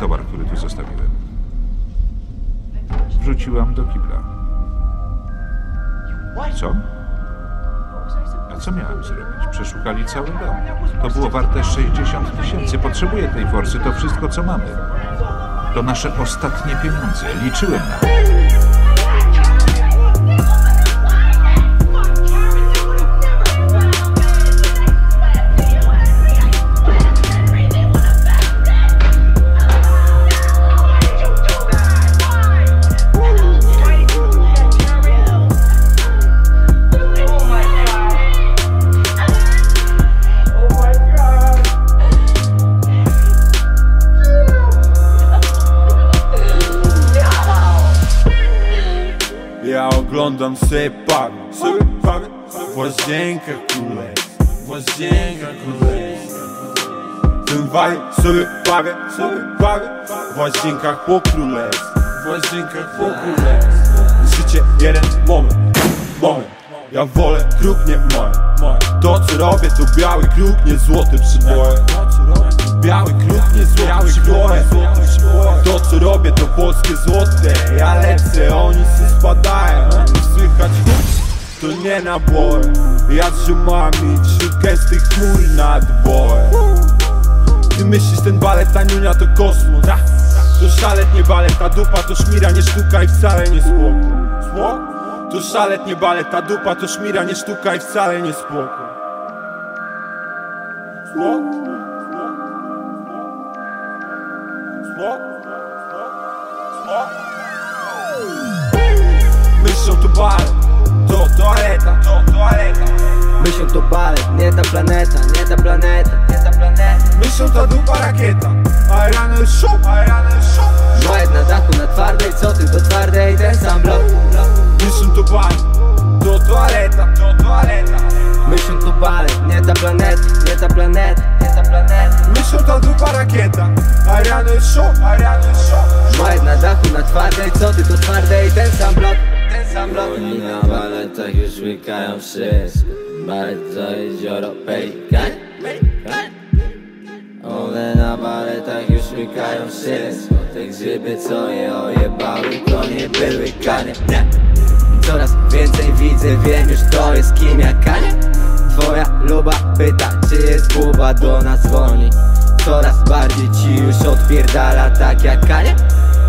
towar, który tu zostawiłem. Wrzuciłam do kibla. Co? A co miałem zrobić? Przeszukali cały dom. To było warte 60 tysięcy. Potrzebuję tej forsy, to wszystko, co mamy. To nasze ostatnie pieniądze. Liczyłem na to. Oglądam parę W łazienkach królewskich, w łazienkach królewskich Ten vibe sobie parę, sobie parę W łazienkach po królewskich, w po królewskich Życie jeden moment, moment. Ja wolę kruk, nie moje. To co robię to biały kruk, nie złoty przyboje Biały kruk, nie złoty przyboje To co robię to polskie złote. Ja lecę, oni się spadają Słychać huk, to nie naboje Ja z ziomami ciutkę z tych chmur nad bojem Ty myślisz ten balet taniunia to kosmos. To szalet nie balet, ta dupa to szmira nie sztuka i wcale nie spoko Spoko? To szalet nie balet, ta dupa to szmira nie sztuka i wcale nie Spoko? Myślą to toaleta, to toaleta. Myślą to balet, nie ta planeta, nie ta planeta, nie ta planeta. Myślą ta dupa rakieta, a rano jest szok, a rano jest Moje na dachu na twardej, co ty do twardej, ten sam blok. Myślą to balet, to toaleta, to toaleta. Myślą to balet, nie ta planeta, nie ta planeta, nie ta planeta. Myślą ta dupa rakieta, a rano jest szok, a rano jest Moje na dachu na twardej, co ty do twardej, ten sam blok, Oni na baletach już łykają wszystko. To jezioro Pelikan One na baletach już łykają wszystko. Te grzyby co je ojebały to nie były kanie. Nie. Coraz więcej widzę, wiem już to jest kim jak Kanie. Twoja luba pyta, czy jest Kuba do nas dzwoni. Coraz bardziej ci już odpierdala tak jak Kanie.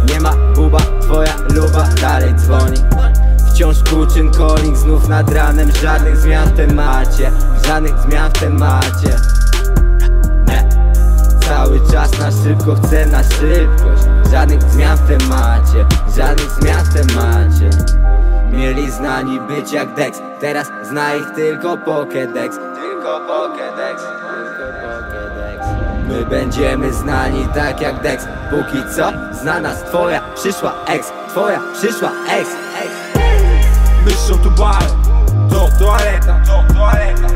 Nie ma Kuba, twoja luba dalej dzwoni Wciąż Kuczyn calling, znów nad ranem. Żadnych zmian w temacie, żadnych zmian w temacie. Nie. Cały czas na szybko, chcę na szybkość. Żadnych zmian w temacie, żadnych zmian w temacie. Mieli znani być jak Dex Teraz zna ich Tylko Pokédex. Tylko Pokédex. My będziemy znani tak jak Dex. Póki co zna nas twoja przyszła ex Twoja przyszła ex, ex. Mission to Barret е е е До туалета, до туалета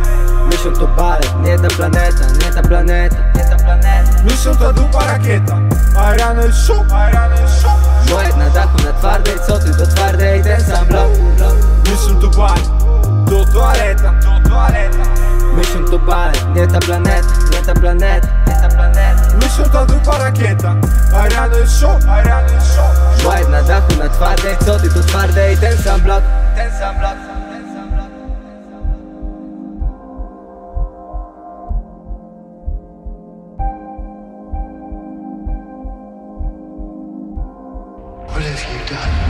Mission to Barret, не да планета, не да планета, не да планета. Mission to дупа ракета, Ариана е шо, Ариана е шо Моят надахо на тварде, сотри до тварде и ден съм лъв. Mission to Barret, до туалета, до туалета. Mission to Barret, не да планета, не да планета, не да планета. Mission to дупа ракета, Ариана е шо, Ариана е шо Моят надахо на тварде, сотри до тварде и ден съм лъв. Ten sam blok, ten sam blok, ten sam blok What have you done?